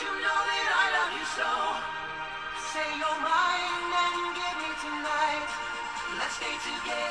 you know that I love you so? Say you're mine and give me tonight. Let's stay together.